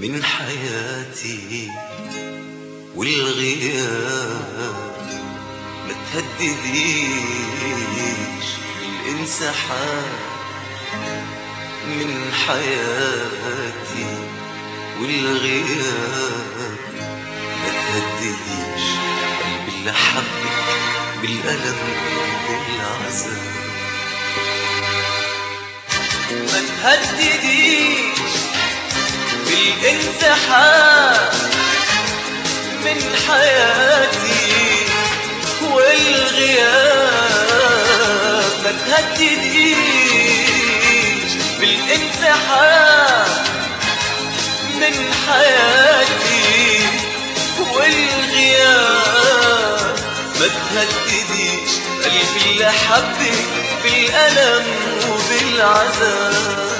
من حياتي والغياب. ما تهدديش بالانسحاب من حياتي والغياب. ما تهدديش قلبي اللي حبك بالألم وبالعذاب ما تهدديش بالانسحاب من حياتي والغياب. ما تهدديش بالانسحاب من حياتي والغياب. ما تهدديش قلبي اللي حبك بالألم وبالعذاب.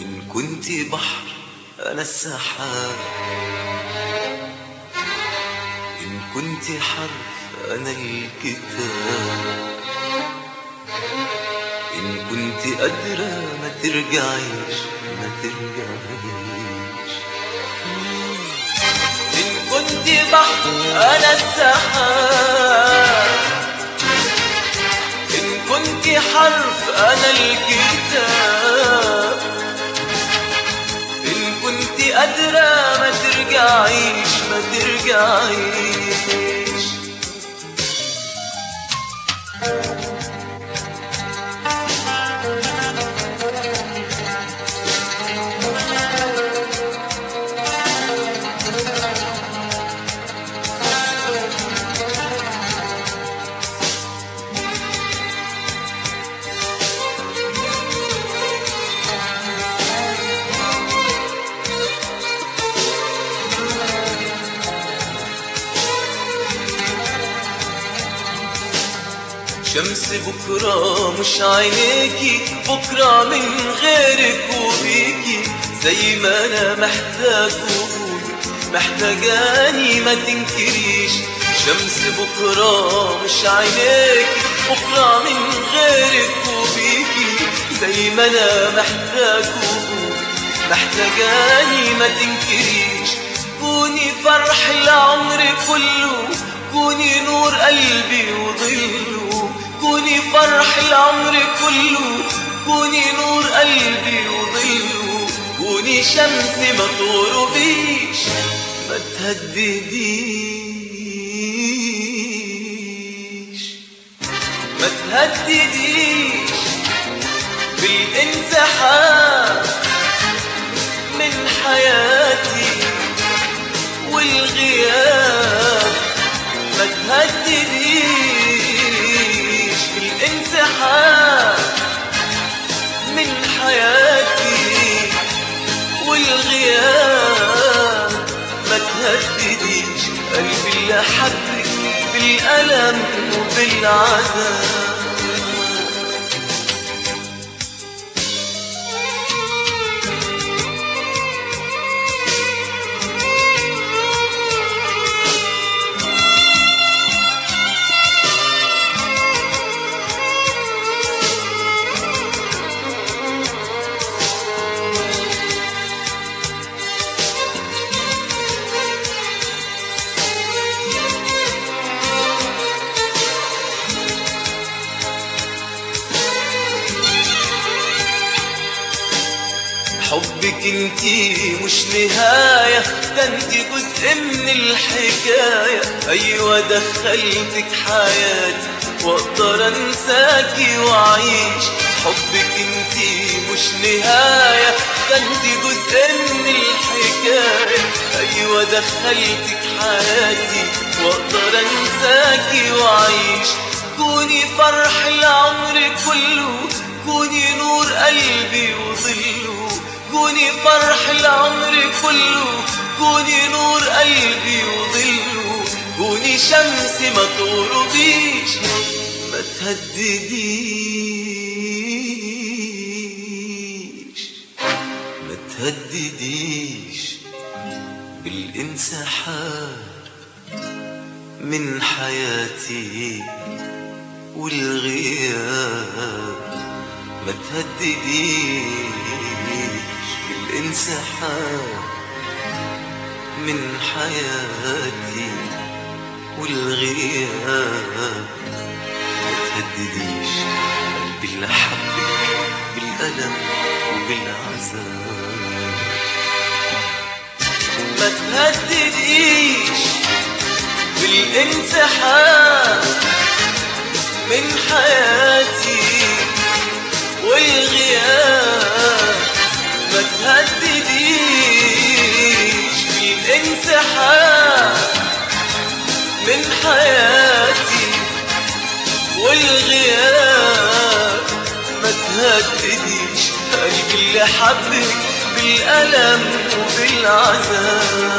إن كنت بحر أنا السحاب. إن كنت حرف أنا الكتاب. إن كنت قادرة ما ترجعيش ما ترجعيش كنت بحر أنا السحاب. إن كنت حرف أنا الكتاب. إن كنت قادرة ما ترجعيش ما ترجعيش. شمس بكرة مش عينيكي بكرة من غيرك وبيكي زي ما أنا محتاج وجودك محتاجاني ما تنكريش شمس بكرة مش عينيكي بكرة من غيرك وبيكي زي ما أنا محتاج وجودك محتاجاني ما تنكريش كوني فرح العمر كله كوني نور قلبي وظله كوني شمس ما تغربيش ما تهدديش ما تهدديش بالانسحاب اللي حبك بالألم وبالعذاب. حبك انتي مش نهاية ده انتي جزء من الحكاية. أيوه دخلتك حياتي وأقدر انساكي وأعيش. حبك انتي مش نهاية ده انتي جزء من الحكاية. أيوه دخلتك حياتي وأقدر انساكي وأعيش. كوني فرح العمر كله كوني نور قلبي كوني فرح العمر كله كوني نور قلبي وظله كوني شمس ما تغربيش ما تهدديش ما تهدديش. بالانسحاب من حياتي والغياب ما تهدديش. الانسحاب من حياتي والغياب. ما تهدديش قلبي اللي حبك بالألم وبالعذاب ما تهدديش بالانسحاب من حياتي حياتي والغياب ما تهدديش. قلبي اللي حبك بالألم وبالعذاب.